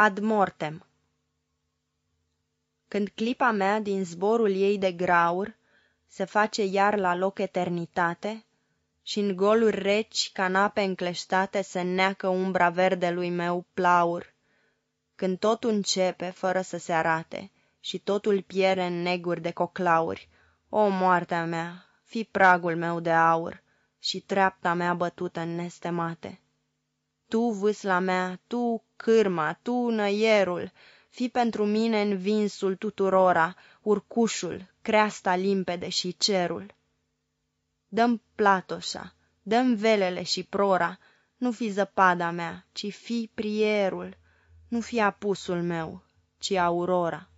Ad mortem Când clipa mea din zborul ei de graur Se face iar la loc eternitate și în goluri reci ca nape încleștate Se neacă umbra verdelui meu plaur, Când totul începe fără să se arate Și totul piere în neguri de coclauri, O, moartea mea, fi pragul meu de aur Și treapta mea bătută în nestemate. Tu, vâsla mea, tu, cârma, tu, năierul, fi pentru mine învinsul tuturora, urcușul, creasta limpede și cerul. Dăm platoșa, dăm velele și prora, nu fi zăpada mea, ci fi prierul, nu fi apusul meu, ci aurora.